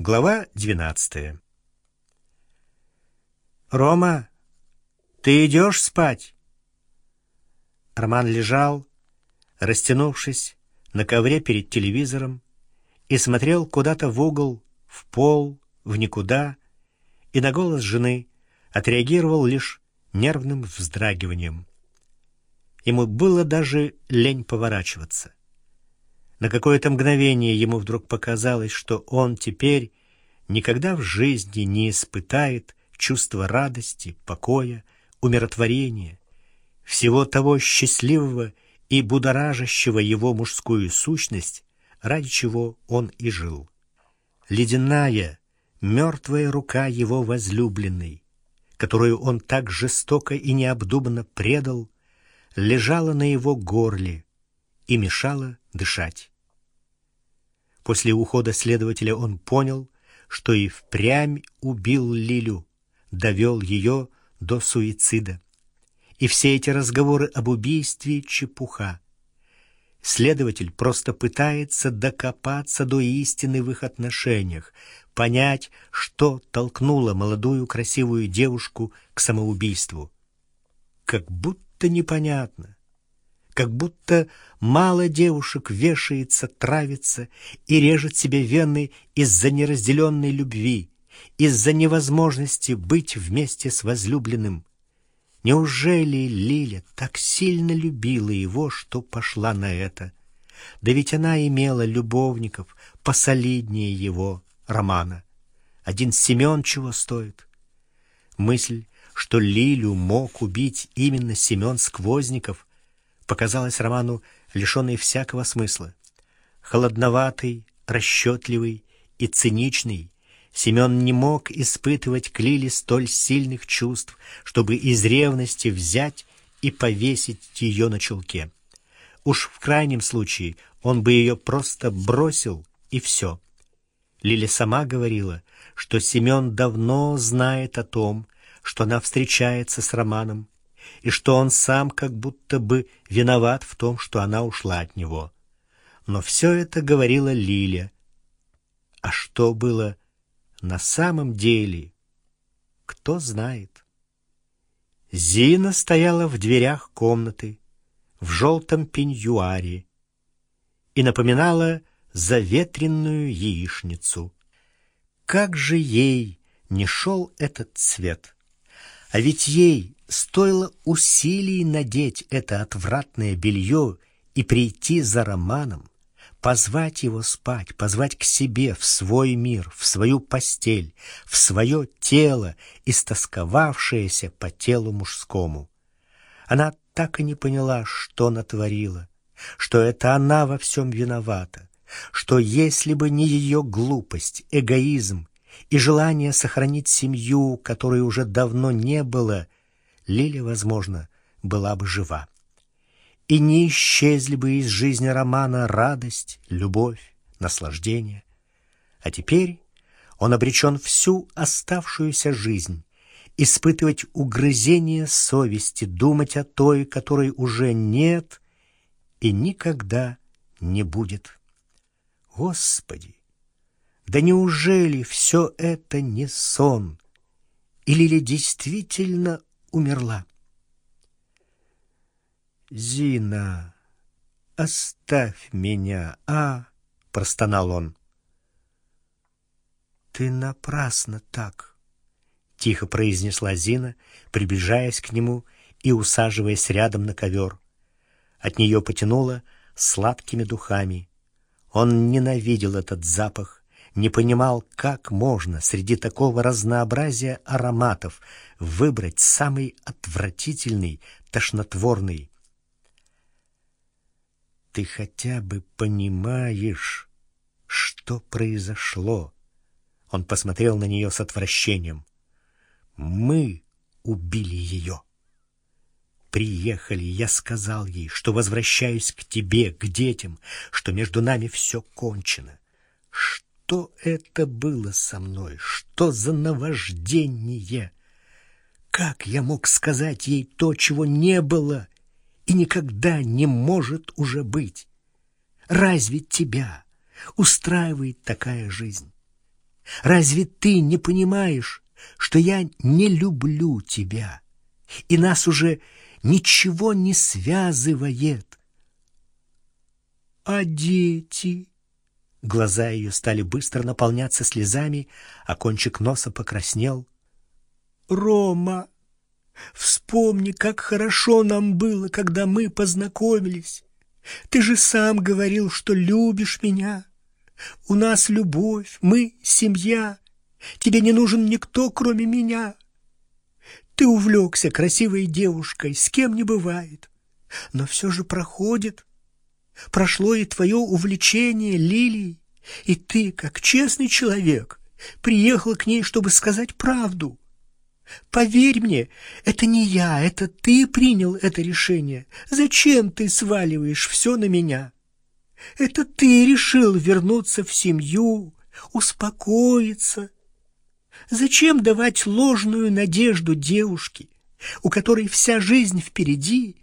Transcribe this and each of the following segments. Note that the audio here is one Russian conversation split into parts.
Глава 12 «Рома, ты идешь спать?» Роман лежал, растянувшись на ковре перед телевизором, и смотрел куда-то в угол, в пол, в никуда, и на голос жены отреагировал лишь нервным вздрагиванием. Ему было даже лень поворачиваться. На какое-то мгновение ему вдруг показалось, что он теперь никогда в жизни не испытает чувства радости, покоя, умиротворения, всего того счастливого и будоражащего его мужскую сущность, ради чего он и жил. Ледяная, мертвая рука его возлюбленной, которую он так жестоко и необдуманно предал, лежала на его горле и мешала дышать. После ухода следователя он понял, что и впрямь убил Лилю, довел ее до суицида. И все эти разговоры об убийстве — чепуха. Следователь просто пытается докопаться до истины в их отношениях, понять, что толкнуло молодую красивую девушку к самоубийству. Как будто непонятно, как будто мало девушек вешается, травится и режет себе вены из-за неразделенной любви, из-за невозможности быть вместе с возлюбленным. Неужели Лиля так сильно любила его, что пошла на это? Да ведь она имела любовников посолиднее его, Романа. Один Семен чего стоит? Мысль, что Лилю мог убить именно Семен Сквозников, показалась Роману лишенной всякого смысла. Холодноватый, расчетливый и циничный, Семен не мог испытывать к Лиле столь сильных чувств, чтобы из ревности взять и повесить ее на чулке. Уж в крайнем случае он бы ее просто бросил, и все. Лиля сама говорила, что Семен давно знает о том, что она встречается с Романом, и что он сам как будто бы виноват в том, что она ушла от него. Но все это говорила Лиля. А что было на самом деле, кто знает. Зина стояла в дверях комнаты в желтом пеньюаре и напоминала заветренную яичницу. Как же ей не шел этот цвет! А ведь ей стоило усилий надеть это отвратное белье и прийти за Романом, позвать его спать, позвать к себе в свой мир, в свою постель, в свое тело, истосковавшееся по телу мужскому. Она так и не поняла, что натворила, что это она во всем виновата, что если бы не ее глупость, эгоизм и желание сохранить семью, которой уже давно не было, Лиля, возможно, была бы жива. И не исчезли бы из жизни романа радость, любовь, наслаждение. А теперь он обречен всю оставшуюся жизнь испытывать угрызение совести, думать о той, которой уже нет и никогда не будет. Господи! Да неужели все это не сон? Или ли действительно умерла? «Зина, оставь меня, а?» — простонал он. «Ты напрасно так», — тихо произнесла Зина, приближаясь к нему и усаживаясь рядом на ковер. От нее потянуло сладкими духами. Он ненавидел этот запах, не понимал, как можно среди такого разнообразия ароматов выбрать самый отвратительный, тошнотворный. Ты хотя бы понимаешь, что произошло? Он посмотрел на нее с отвращением. Мы убили ее. Приехали, я сказал ей, что возвращаюсь к тебе, к детям, что между нами все кончено. Что что это было со мной? Что за наваждение? Как я мог сказать ей то, чего не было и никогда не может уже быть? Разве тебя устраивает такая жизнь? Разве ты не понимаешь, что я не люблю тебя, и нас уже ничего не связывает? А дети? Глаза ее стали быстро наполняться слезами, а кончик носа покраснел. Рома, вспомни, как хорошо нам было, когда мы познакомились. Ты же сам говорил, что любишь меня. У нас любовь, мы семья. Тебе не нужен никто, кроме меня. Ты увлекся красивой девушкой, с кем не бывает. Но все же проходит. Прошло и твое увлечение Лилией, и ты, как честный человек, приехал к ней, чтобы сказать правду. Поверь мне, это не я, это ты принял это решение. Зачем ты сваливаешь все на меня? Это ты решил вернуться в семью, успокоиться. Зачем давать ложную надежду девушке, у которой вся жизнь впереди,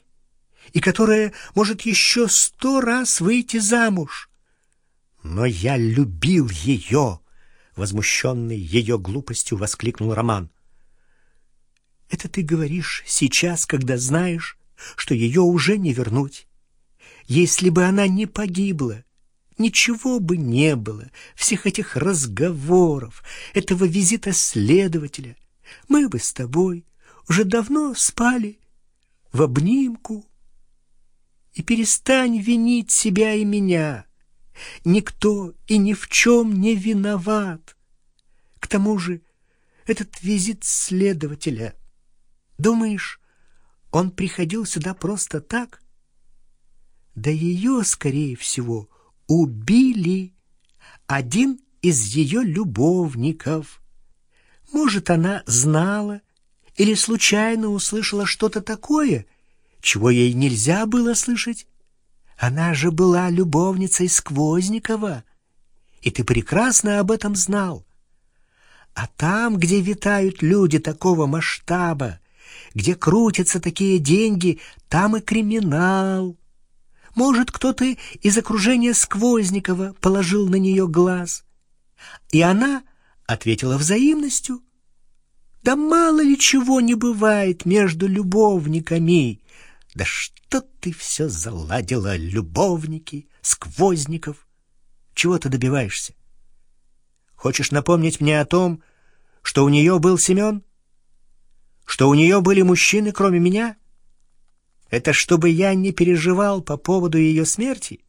и которая может еще сто раз выйти замуж? Но я любил ее, возмущенный ее глупостью воскликнул Роман. Это ты говоришь сейчас, когда знаешь, что ее уже не вернуть. Если бы она не погибла, ничего бы не было, всех этих разговоров, этого визита следователя. Мы бы с тобой уже давно спали в обнимку. И перестань винить себя и меня. Никто и ни в чем не виноват. К тому же этот визит следователя — Думаешь, он приходил сюда просто так? Да ее, скорее всего, убили. Один из ее любовников. Может, она знала или случайно услышала что-то такое, чего ей нельзя было слышать? Она же была любовницей Сквозникова, и ты прекрасно об этом знал. А там, где витают люди такого масштаба, где крутятся такие деньги, там и криминал. Может, кто-то из окружения Сквозникова положил на нее глаз. И она ответила взаимностью. Да мало ли чего не бывает между любовниками. Да что ты все заладила, любовники, Сквозников? Чего ты добиваешься? Хочешь напомнить мне о том, что у нее был Семен? — что у нее были мужчины, кроме меня? Это чтобы я не переживал по поводу ее смерти?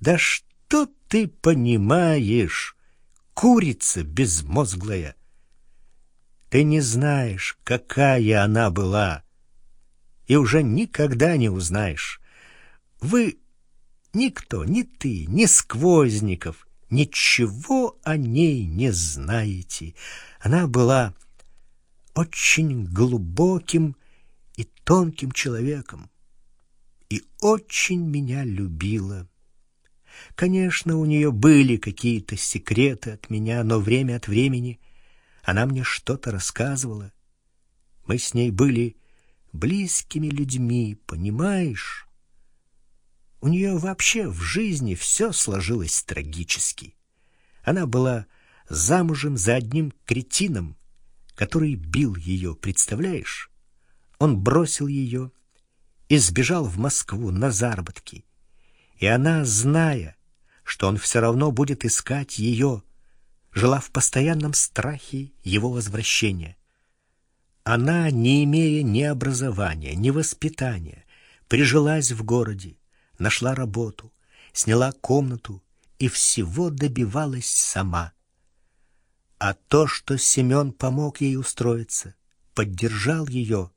Да что ты понимаешь, курица безмозглая? Ты не знаешь, какая она была, и уже никогда не узнаешь. Вы, никто, ни ты, ни Сквозников, ничего о ней не знаете. Она была очень глубоким и тонким человеком и очень меня любила. Конечно, у нее были какие-то секреты от меня, но время от времени она мне что-то рассказывала. Мы с ней были близкими людьми, понимаешь? У нее вообще в жизни все сложилось трагически. Она была замужем за одним кретином, который бил ее, представляешь? Он бросил ее и сбежал в Москву на заработки. И она, зная, что он все равно будет искать ее, жила в постоянном страхе его возвращения. Она, не имея ни образования, ни воспитания, прижилась в городе, нашла работу, сняла комнату и всего добивалась сама а то, что Семен помог ей устроиться, поддержал ее.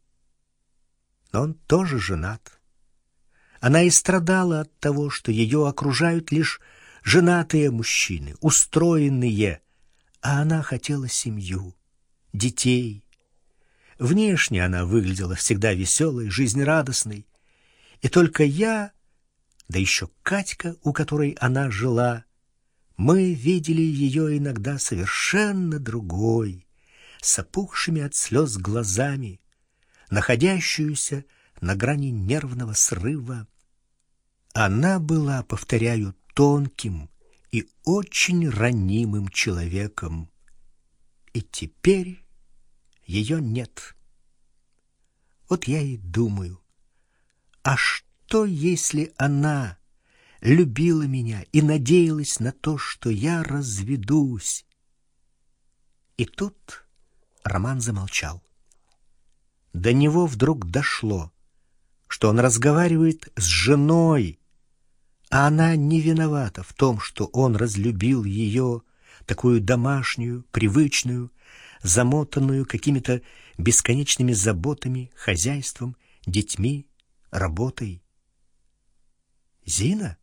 Но он тоже женат. Она и страдала от того, что ее окружают лишь женатые мужчины, устроенные, а она хотела семью, детей. Внешне она выглядела всегда веселой, жизнерадостной, и только я, да еще Катька, у которой она жила, мы видели ее иногда совершенно другой, с опухшими от слез глазами, находящуюся на грани нервного срыва. Она была, повторяю, тонким, и очень ранимым человеком. И теперь ее нет. Вот я и думаю, а что, если она любила меня и надеялась на то, что я разведусь? И тут Роман замолчал. До него вдруг дошло, что он разговаривает с женой, а она не виновата в том, что он разлюбил ее, такую домашнюю, привычную, замотанную какими-то бесконечными заботами, хозяйством, детьми, работой. Зина?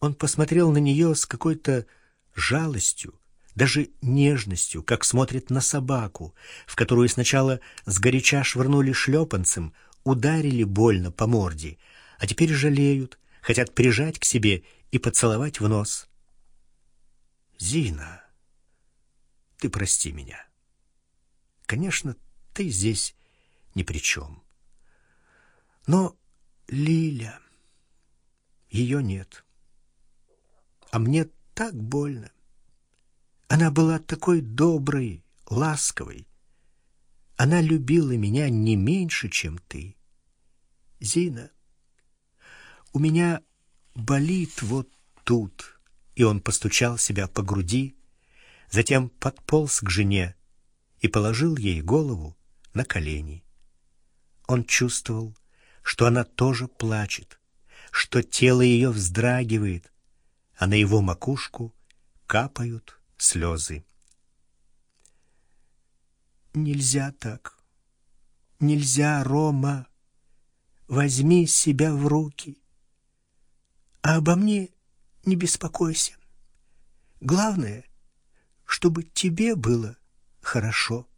Он посмотрел на нее с какой-то жалостью, даже нежностью, как смотрит на собаку, в которую сначала сгоряча швырнули шлепанцем, ударили больно по морде, а теперь жалеют, хотят прижать к себе и поцеловать в нос. Зина, ты прости меня. Конечно, ты здесь ни при чем. Но Лиля, ее нет. А мне так больно. Она была такой доброй, ласковой. Она любила меня не меньше, чем ты. Зина, у меня болит вот тут. И он постучал себя по груди, затем подполз к жене и положил ей голову на колени. Он чувствовал, что она тоже плачет, что тело ее вздрагивает, а на его макушку капают слезы. Нельзя так. Нельзя, Рома. Возьми себя в руки. А обо мне не беспокойся. Главное, чтобы тебе было хорошо.